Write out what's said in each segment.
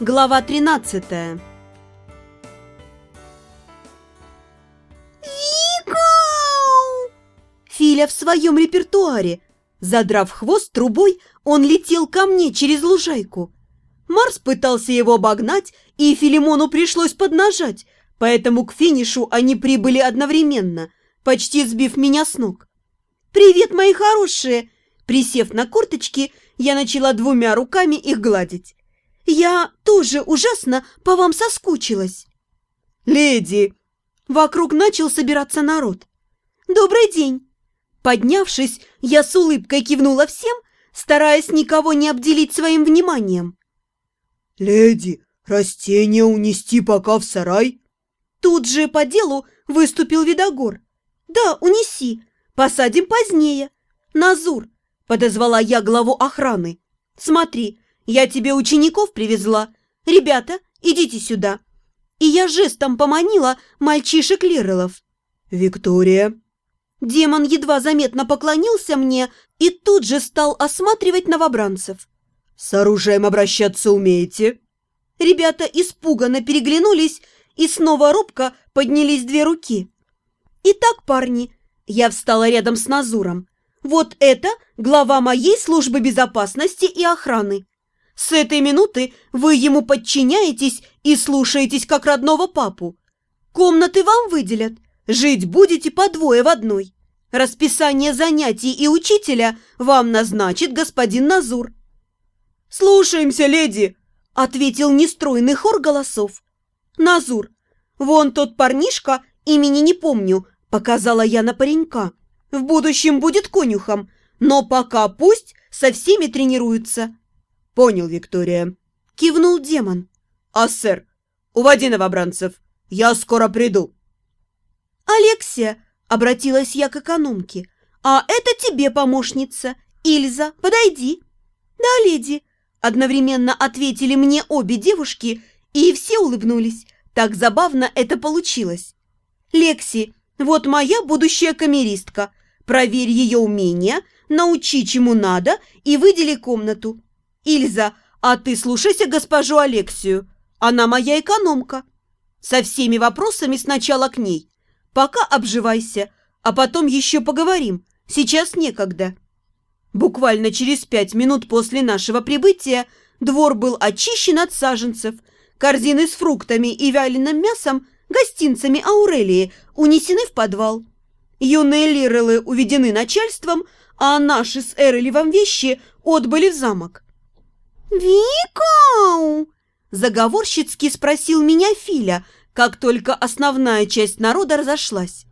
Глава 13 Викау! Филя в своем репертуаре. Задрав хвост трубой, он летел ко мне через лужайку. Марс пытался его обогнать, и Филимону пришлось поднажать, поэтому к финишу они прибыли одновременно, почти сбив меня с ног. «Привет, мои хорошие!» Присев на корточки, я начала двумя руками их гладить. «Я тоже ужасно по вам соскучилась!» «Леди!» Вокруг начал собираться народ. «Добрый день!» Поднявшись, я с улыбкой кивнула всем, стараясь никого не обделить своим вниманием. «Леди, растения унести пока в сарай?» Тут же по делу выступил Видогор. «Да, унеси, посадим позднее. Назур, подозвала я главу охраны. «Смотри, я тебе учеников привезла. Ребята, идите сюда». И я жестом поманила мальчишек Лирелов. «Виктория». Демон едва заметно поклонился мне и тут же стал осматривать новобранцев. «С оружием обращаться умеете?» Ребята испуганно переглянулись, и снова робко поднялись две руки. «Итак, парни», я встала рядом с Назуром. Вот это глава моей службы безопасности и охраны. С этой минуты вы ему подчиняетесь и слушаетесь как родного папу. Комнаты вам выделят. Жить будете по двое в одной. Расписание занятий и учителя вам назначит господин Назур. «Слушаемся, леди!» – ответил нестройный хор голосов. «Назур, вон тот парнишка, имени не помню, показала я на паренька. В будущем будет конюхом, но пока пусть со всеми тренируется». «Понял, Виктория», – кивнул демон. «А, сэр, уводи новобранцев, я скоро приду». «Алексия», – обратилась я к экономке, – «а это тебе помощница. Ильза, подойди». «Да, леди», – одновременно ответили мне обе девушки, и все улыбнулись. Так забавно это получилось. «Лекси, вот моя будущая камеристка. Проверь ее умения, научи чему надо и выдели комнату. Ильза, а ты слушайся госпожу Алексию. Она моя экономка. Со всеми вопросами сначала к ней. Пока обживайся, а потом еще поговорим. Сейчас некогда. Буквально через пять минут после нашего прибытия двор был очищен от саженцев. Корзины с фруктами и вяленым мясом, гостинцами Аурелии, унесены в подвал. Юные лирелы уведены начальством, а наши с Эреливом вещи отбыли в замок. «Викау!» – заговорщицки спросил меня Филя, как только основная часть народа разошлась.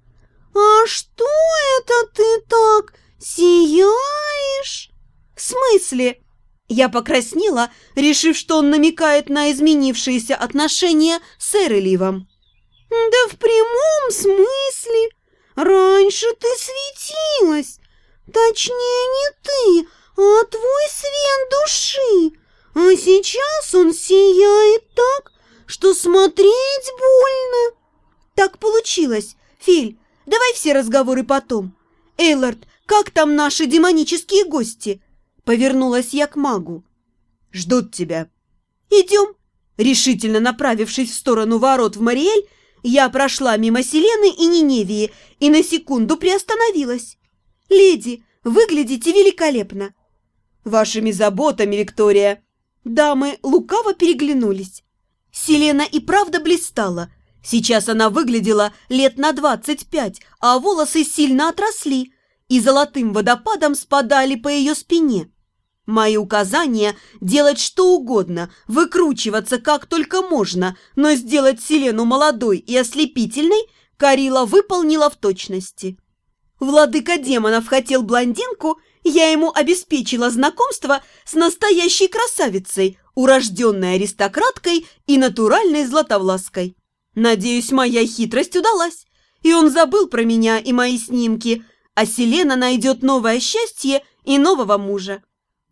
«А что это ты так сияешь?» «В смысле?» Я покраснела, решив, что он намекает на изменившиеся отношения с Эреливом. «Да в прямом смысле!» Раньше ты светилась, точнее не ты, а твой свет души, а сейчас он сияет так, что смотреть больно. Так получилось, Филь, давай все разговоры потом. Эйлард, как там наши демонические гости? Повернулась я к магу. Ждут тебя. Идем. Решительно направившись в сторону ворот в Мариэль, я прошла мимо Селены и Ниневии и на секунду приостановилась. «Леди, выглядите великолепно!» «Вашими заботами, Виктория!» Дамы лукаво переглянулись. Селена и правда блистала. Сейчас она выглядела лет на двадцать пять, а волосы сильно отросли и золотым водопадом спадали по ее спине. Мои указания – делать что угодно, выкручиваться как только можно, но сделать Селену молодой и ослепительной Карила выполнила в точности. Владыка демонов хотел блондинку, я ему обеспечила знакомство с настоящей красавицей, урожденной аристократкой и натуральной златовлаской. Надеюсь, моя хитрость удалась, и он забыл про меня и мои снимки, а Селена найдет новое счастье и нового мужа.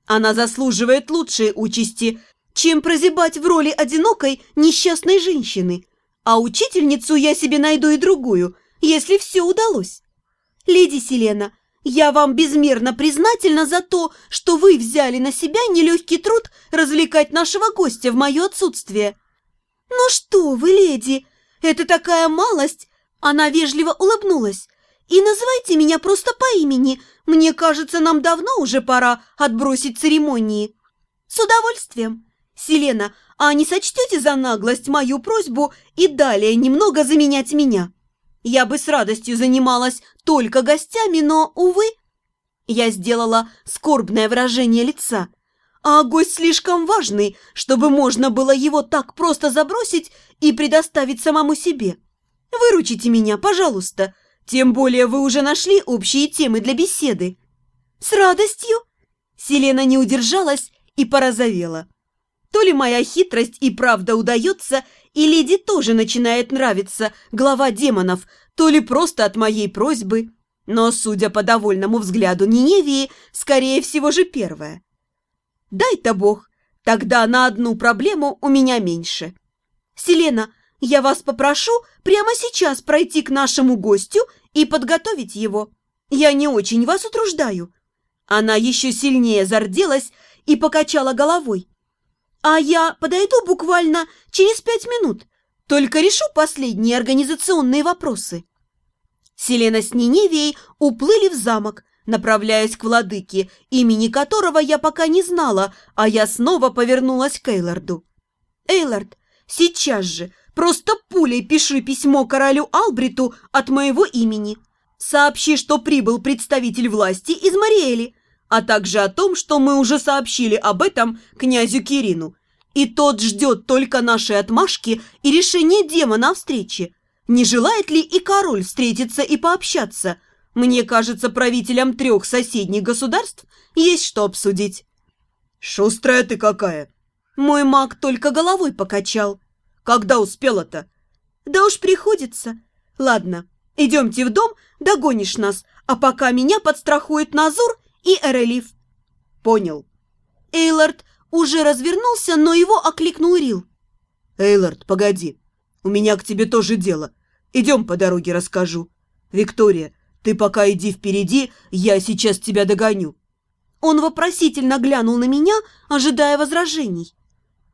Она заслуживает лучшей участи, чем прозябать в роли одинокой несчастной женщины. А учительницу я себе найду и другую, если все удалось. Леди Селена, Я вам безмерно признательна за то, что вы взяли на себя нелегкий труд развлекать нашего гостя в мое отсутствие. Ну что вы, леди, это такая малость. Она вежливо улыбнулась. И называйте меня просто по имени. Мне кажется, нам давно уже пора отбросить церемонии. С удовольствием. Селена, а не сочтете за наглость мою просьбу и далее немного заменять меня? Я бы с радостью занималась только гостями, но, увы, я сделала скорбное выражение лица. А гость слишком важный, чтобы можно было его так просто забросить и предоставить самому себе. Выручите меня, пожалуйста, тем более вы уже нашли общие темы для беседы. С радостью. Селена не удержалась и порозовела. То ли моя хитрость и правда удается, и леди тоже начинает нравиться глава демонов, то ли просто от моей просьбы. Но, судя по довольному взгляду Ниневии, скорее всего же первое. Дай-то бог, тогда на одну проблему у меня меньше. Селена, я вас попрошу прямо сейчас пройти к нашему гостю и подготовить его. Я не очень вас утруждаю. Она еще сильнее зарделась и покачала головой. А я подойду буквально через пять минут. Только решу последние организационные вопросы. Селена с Ниневией уплыли в замок, направляясь к владыке, имени которого я пока не знала, а я снова повернулась к Эйларду. «Эйлард, сейчас же, просто пулей пиши письмо королю Албриту от моего имени. Сообщи, что прибыл представитель власти из Мариэли, а также о том, что мы уже сообщили об этом князю Кирину. И тот ждет только нашей отмашки и решения демона о встрече. Не желает ли и король встретиться и пообщаться? Мне кажется, правителям трех соседних государств есть что обсудить. Шустрая ты какая! Мой маг только головой покачал. Когда успела-то? Да уж приходится. Ладно, идемте в дом, догонишь нас, а пока меня подстрахует Назур и Эрелиф. Понял. Эйлард уже развернулся, но его окликнул Рил. Эйлард, погоди. У меня к тебе тоже дело. Идем по дороге расскажу. Виктория, ты пока иди впереди, я сейчас тебя догоню. Он вопросительно глянул на меня, ожидая возражений.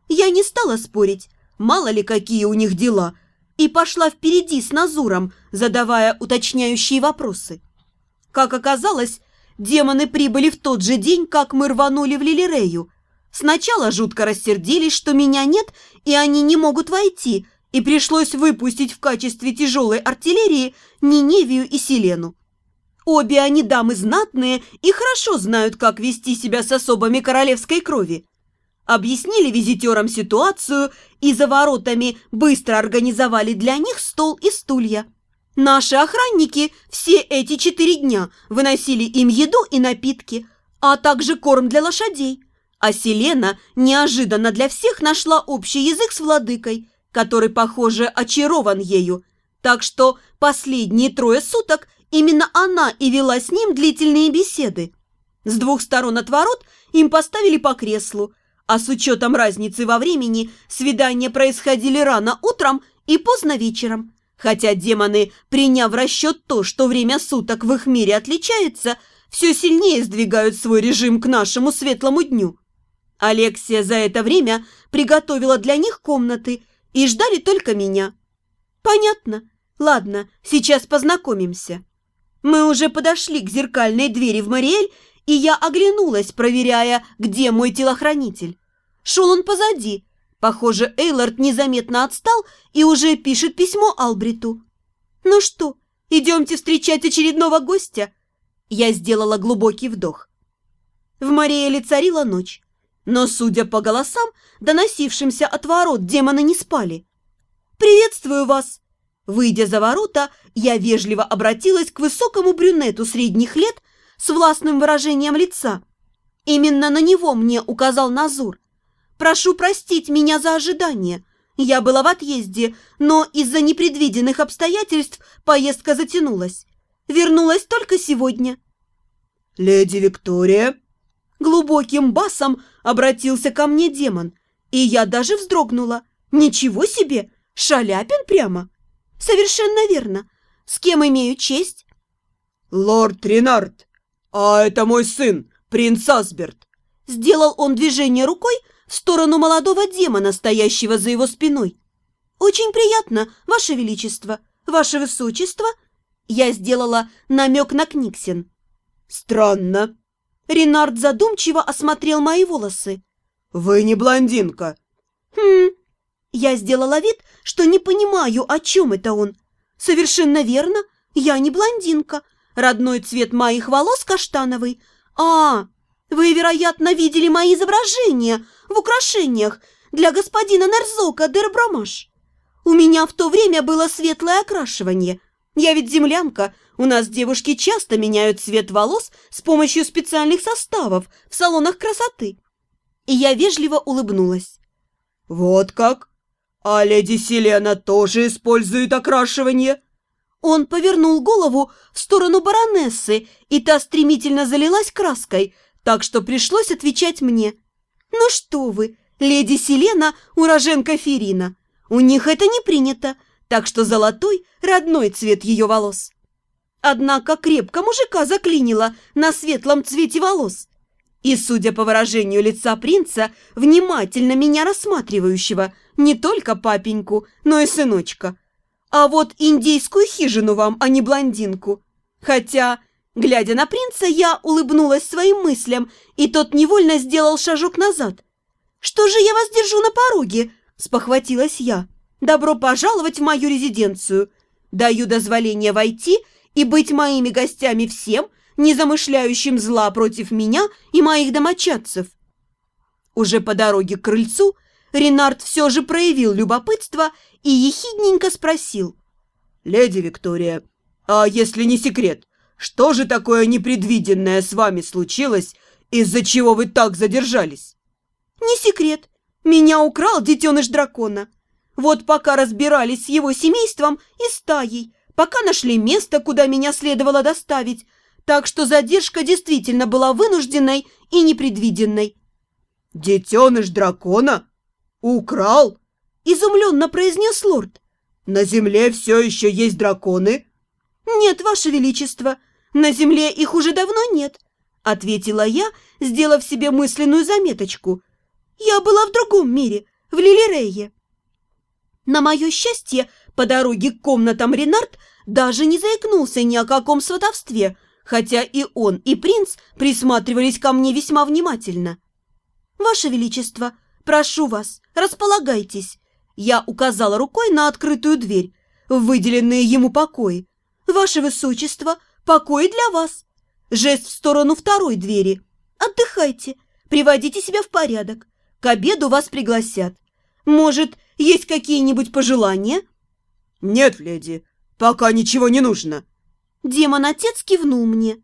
Я не стала спорить, мало ли какие у них дела, и пошла впереди с Назуром, задавая уточняющие вопросы. Как оказалось, Демоны прибыли в тот же день, как мы рванули в Лилирею. Сначала жутко рассердились, что меня нет, и они не могут войти, и пришлось выпустить в качестве тяжелой артиллерии Ниневию и Селену. Обе они дамы знатные и хорошо знают, как вести себя с особами королевской крови. Объяснили визитерам ситуацию и за воротами быстро организовали для них стол и стулья. Наши охранники все эти четыре дня выносили им еду и напитки, а также корм для лошадей. А Селена неожиданно для всех нашла общий язык с владыкой, который, похоже, очарован ею. Так что последние трое суток именно она и вела с ним длительные беседы. С двух сторон от ворот им поставили по креслу, а с учетом разницы во времени свидания происходили рано утром и поздно вечером – Хотя демоны, приняв расчет то, что время суток в их мире отличается, все сильнее сдвигают свой режим к нашему светлому дню. Алексия за это время приготовила для них комнаты и ждали только меня. Понятно. Ладно, сейчас познакомимся. Мы уже подошли к зеркальной двери в Мариэль, и я оглянулась, проверяя, где мой телохранитель. Шел он позади, Похоже, Эйлард незаметно отстал и уже пишет письмо Албриту. «Ну что, идемте встречать очередного гостя?» Я сделала глубокий вдох. В Мариэле царила ночь, но, судя по голосам, доносившимся от ворот, демоны не спали. «Приветствую вас!» Выйдя за ворота, я вежливо обратилась к высокому брюнету средних лет с властным выражением лица. Именно на него мне указал Назур. Прошу простить меня за ожидание. Я была в отъезде, но из-за непредвиденных обстоятельств поездка затянулась. Вернулась только сегодня». «Леди Виктория?» Глубоким басом обратился ко мне демон, и я даже вздрогнула. «Ничего себе! Шаляпин прямо!» «Совершенно верно. С кем имею честь?» «Лорд Ренард!» «А это мой сын, принц Асберт!» Сделал он движение рукой сторону молодого демона, стоящего за его спиной. «Очень приятно, Ваше Величество, Ваше Высочество!» Я сделала намек на Книксен. «Странно!» Ренард задумчиво осмотрел мои волосы. «Вы не блондинка!» «Хм...» Я сделала вид, что не понимаю, о чем это он. «Совершенно верно, я не блондинка. Родной цвет моих волос каштановый. А, вы, вероятно, видели мои изображения в украшениях для господина Нерзока Дербромаш. У меня в то время было светлое окрашивание. Я ведь землянка, у нас девушки часто меняют цвет волос с помощью специальных составов в салонах красоты. И я вежливо улыбнулась. «Вот как? А леди Селена тоже использует окрашивание?» Он повернул голову в сторону баронессы, и та стремительно залилась краской, так что пришлось отвечать мне. «Ну что вы, леди Селена – уроженка Ферина. У них это не принято, так что золотой – родной цвет ее волос». Однако крепко мужика заклинило на светлом цвете волос. И, судя по выражению лица принца, внимательно меня рассматривающего, не только папеньку, но и сыночка. А вот индейскую хижину вам, а не блондинку. Хотя, глядя на принца, я улыбнулась своим мыслям, и тот невольно сделал шажок назад. «Что же я вас держу на пороге?» – спохватилась я. «Добро пожаловать в мою резиденцию. Даю дозволение войти и быть моими гостями всем, не замышляющим зла против меня и моих домочадцев». Уже по дороге к крыльцу Ренард все же проявил любопытство и ехидненько спросил. «Леди Виктория, а если не секрет, что же такое непредвиденное с вами случилось, из-за чего вы так задержались?» «Не секрет. Меня украл детеныш дракона. Вот пока разбирались с его семейством и стаей, пока нашли место, куда меня следовало доставить, так что задержка действительно была вынужденной и непредвиденной». «Детеныш дракона? Украл?» Изумленно произнес лорд. «На земле все еще есть драконы?» «Нет, ваше величество, на земле их уже давно нет», ответила я, сделав себе мысленную заметочку. «Я была в другом мире, в Лилирее». На мое счастье, по дороге к комнатам Ренард даже не заикнулся ни о каком сватовстве, хотя и он, и принц присматривались ко мне весьма внимательно. «Ваше Величество, прошу вас, располагайтесь», я указала рукой на открытую дверь, выделенные ему покои. «Ваше Высочество, покои для вас!» Жест в сторону второй двери. «Отдыхайте, приводите себя в порядок. К обеду вас пригласят. Может, есть какие-нибудь пожелания?» «Нет, леди, пока ничего не нужно». Демон-отец кивнул мне.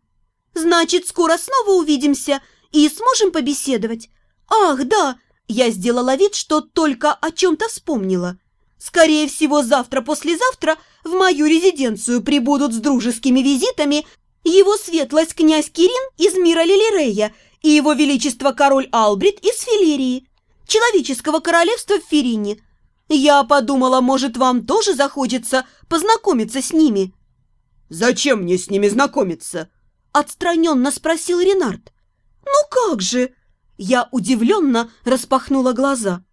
«Значит, скоро снова увидимся и сможем побеседовать. Ах, да, я сделала вид, что только о чем-то вспомнила. Скорее всего, завтра-послезавтра в мою резиденцию прибудут с дружескими визитами его светлость князь Кирин из мира Лилирея и его величество король Албрит из Филерии, человеческого королевства в Ферине. Я подумала, может, вам тоже захочется познакомиться с ними. «Зачем мне с ними знакомиться?» – отстраненно спросил Ренард. «Ну как же!» Я удивленно распахнула глаза.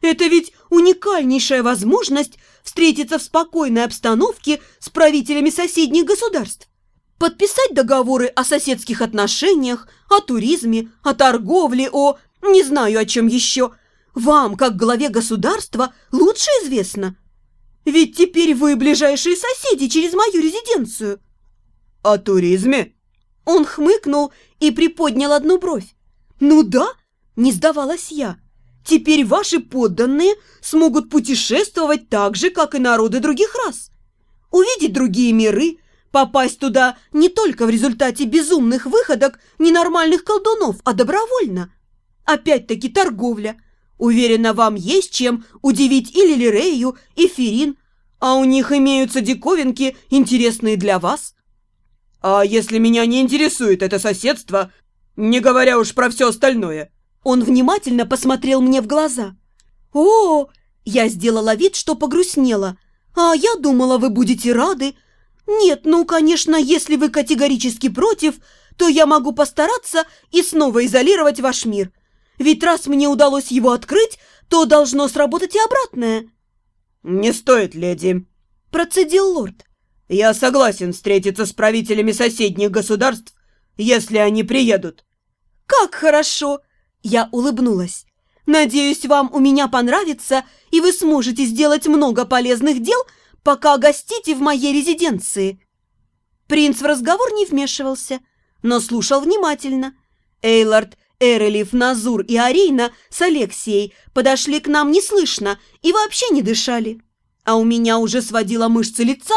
Это ведь уникальнейшая возможность встретиться в спокойной обстановке с правителями соседних государств. Подписать договоры о соседских отношениях, о туризме, о торговле, о... не знаю о чем еще. Вам, как главе государства, лучше известно. Ведь теперь вы ближайшие соседи через мою резиденцию. О туризме? Он хмыкнул и приподнял одну бровь. «Ну да», – не сдавалась я. «Теперь ваши подданные смогут путешествовать так же, как и народы других рас. Увидеть другие миры, попасть туда не только в результате безумных выходок ненормальных колдунов, а добровольно. Опять-таки торговля. Уверена, вам есть чем удивить и Лилирею, и Ферин, а у них имеются диковинки, интересные для вас». «А если меня не интересует это соседство, не говоря уж про все остальное. Он внимательно посмотрел мне в глаза. О, я сделала вид, что погрустнела. А я думала, вы будете рады. Нет, ну, конечно, если вы категорически против, то я могу постараться и снова изолировать ваш мир. Ведь раз мне удалось его открыть, то должно сработать и обратное». «Не стоит, леди», – процедил лорд. «Я согласен встретиться с правителями соседних государств, если они приедут». «Как хорошо!» – я улыбнулась. «Надеюсь, вам у меня понравится, и вы сможете сделать много полезных дел, пока гостите в моей резиденции». Принц в разговор не вмешивался, но слушал внимательно. Эйлард, Эрелев, Назур и Арейна с Алексией подошли к нам неслышно и вообще не дышали. А у меня уже сводила мышцы лица,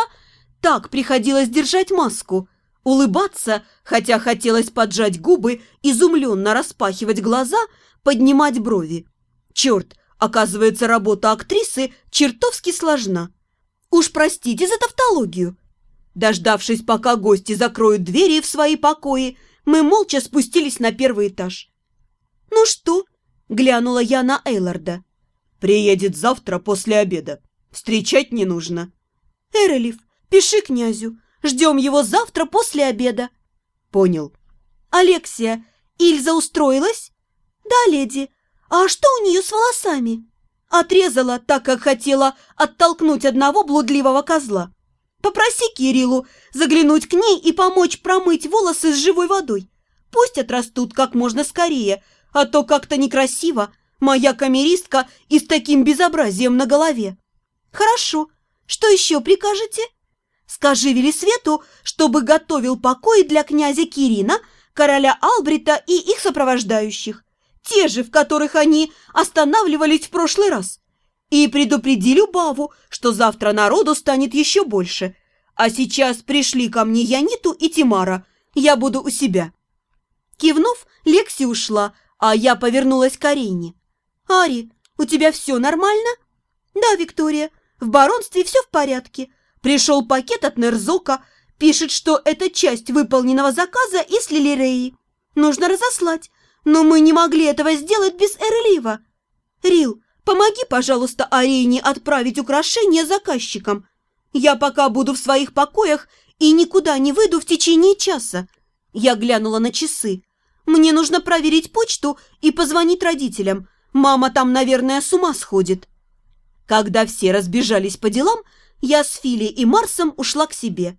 так приходилось держать маску, улыбаться, хотя хотелось поджать губы, изумленно распахивать глаза, поднимать брови. Черт, оказывается, работа актрисы чертовски сложна. Уж простите за тавтологию. Дождавшись, пока гости закроют двери в свои покои, мы молча спустились на первый этаж. «Ну что?» – глянула я на Эйларда. «Приедет завтра после обеда. Встречать не нужно». «Эрелев, пиши князю. Ждем его завтра после обеда». «Понял». «Алексия, Ильза устроилась?» «Да, леди. А что у нее с волосами?» Отрезала, так как хотела оттолкнуть одного блудливого козла. Попроси Кириллу заглянуть к ней и помочь промыть волосы с живой водой. Пусть отрастут как можно скорее, а то как-то некрасиво моя камеристка и с таким безобразием на голове. Хорошо, что еще прикажете? Скажи Велисвету, чтобы готовил покои для князя Кирина, короля Албрита и их сопровождающих, те же, в которых они останавливались в прошлый раз. И предупреди Любаву, что завтра народу станет еще больше. А сейчас пришли ко мне Яниту и Тимара. Я буду у себя». Кивнув, Лекси ушла, а я повернулась к Арине. «Ари, у тебя все нормально?» «Да, Виктория, в баронстве все в порядке. Пришел пакет от Нерзока, пишет, что это часть выполненного заказа из Лилиреи. Нужно разослать, но мы не могли этого сделать без Эрлива. Рил, Помоги, пожалуйста, Арине отправить украшения заказчикам. Я пока буду в своих покоях и никуда не выйду в течение часа. Я глянула на часы. Мне нужно проверить почту и позвонить родителям. Мама там, наверное, с ума сходит. Когда все разбежались по делам, я с Фили и Марсом ушла к себе.